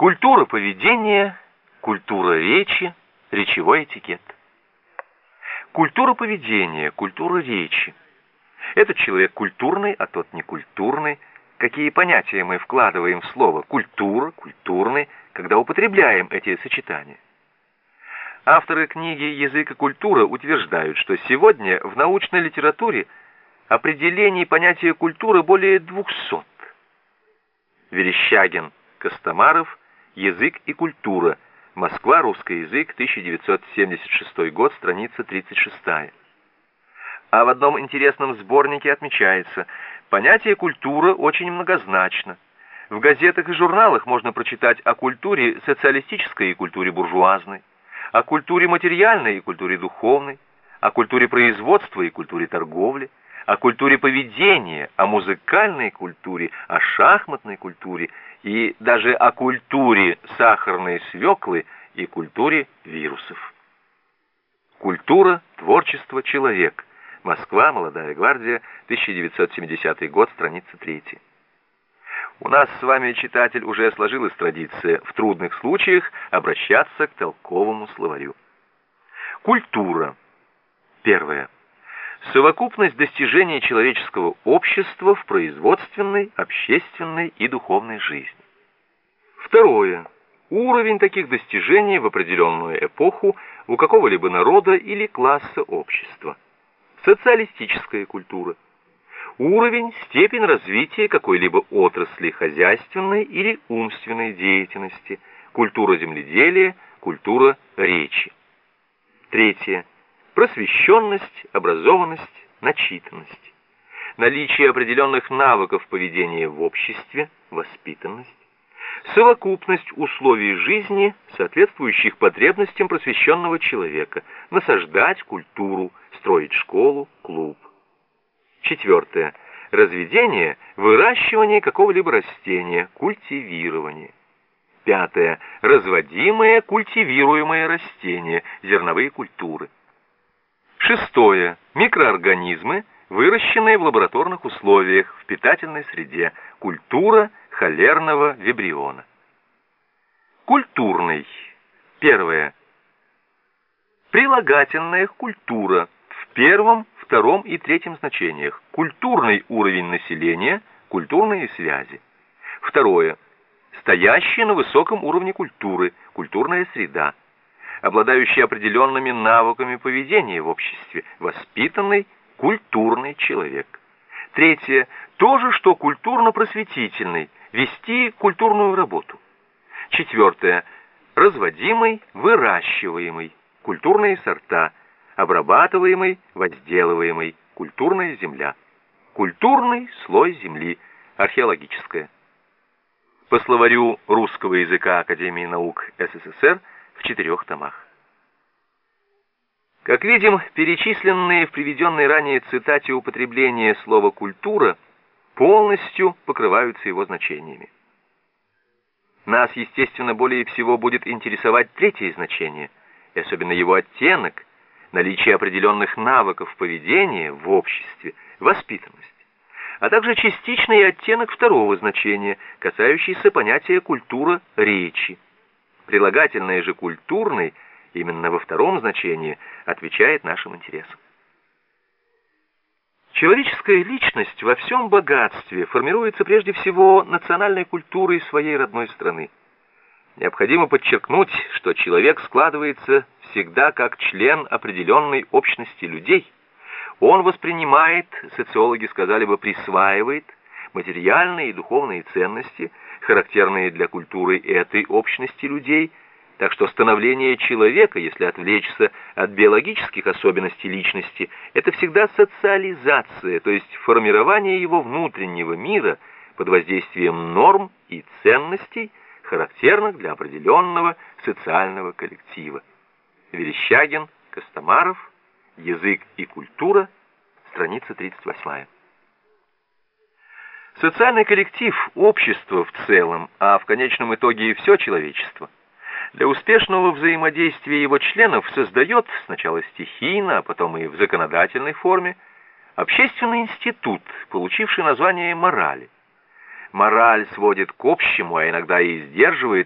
Культура поведения, культура речи, речевой этикет. Культура поведения, культура речи. Этот человек культурный, а тот некультурный. Какие понятия мы вкладываем в слово «культура», «культурный», когда употребляем эти сочетания? Авторы книги «Язык и культура» утверждают, что сегодня в научной литературе определений понятия культуры более двухсот. Верещагин, Костомаров, «Язык и культура», Москва, русский язык, 1976 год, страница 36. А в одном интересном сборнике отмечается, понятие «культура» очень многозначно. В газетах и журналах можно прочитать о культуре социалистической и культуре буржуазной, о культуре материальной и культуре духовной, о культуре производства и культуре торговли, о культуре поведения, о музыкальной культуре, о шахматной культуре и даже о культуре сахарной свеклы и культуре вирусов. Культура, творчество, человек. Москва, Молодая гвардия, 1970 год, страница 3. У нас с вами, читатель, уже сложилась традиция в трудных случаях обращаться к толковому словарю. Культура. Первое. Совокупность достижений человеческого общества в производственной, общественной и духовной жизни. Второе. Уровень таких достижений в определенную эпоху у какого-либо народа или класса общества. Социалистическая культура уровень, степень развития какой-либо отрасли хозяйственной или умственной деятельности, культура земледелия, культура речи. Третье. Просвещенность, образованность, начитанность. Наличие определенных навыков поведения в обществе, воспитанность. Совокупность условий жизни, соответствующих потребностям просвещенного человека, насаждать культуру, строить школу, клуб. Четвертое. Разведение, выращивание какого-либо растения, культивирование. Пятое. Разводимое, культивируемое растение, зерновые культуры. Шестое. Микроорганизмы, выращенные в лабораторных условиях, в питательной среде, культура холерного вибриона. Культурный. Первое. Прилагательная культура в первом втором и третьем значениях. Культурный уровень населения, культурные связи. Второе. Стоящий на высоком уровне культуры, культурная среда. Обладающий определенными навыками поведения в обществе, воспитанный, культурный человек. Третье. То же, что культурно-просветительный, вести культурную работу. Четвертое. Разводимый, выращиваемый, культурные сорта – обрабатываемый, возделываемый, культурная земля. Культурный слой земли, археологическая. По словарю русского языка Академии наук СССР четырех томах. Как видим, перечисленные в приведенной ранее цитате употребления слова «культура» полностью покрываются его значениями. Нас, естественно, более всего будет интересовать третье значение, и особенно его оттенок – наличие определенных навыков поведения в обществе, воспитанность, а также частичный оттенок второго значения, касающийся понятия культура речи. Прилагательное же культурный именно во втором значении отвечает нашим интересам. Человеческая личность во всем богатстве формируется прежде всего национальной культурой своей родной страны. Необходимо подчеркнуть, что человек складывается всегда как член определенной общности людей. Он воспринимает, социологи сказали бы, присваивает материальные и духовные ценности, характерные для культуры этой общности людей, так что становление человека, если отвлечься от биологических особенностей личности, это всегда социализация, то есть формирование его внутреннего мира под воздействием норм и ценностей, характерных для определенного социального коллектива. Верещагин, Костомаров, Язык и культура, страница 38. Социальный коллектив, общество в целом, а в конечном итоге и все человечество, для успешного взаимодействия его членов создает сначала стихийно, а потом и в законодательной форме общественный институт, получивший название морали. Мораль сводит к общему, а иногда и сдерживает